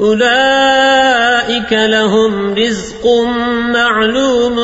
أولئك لهم رزق معلوم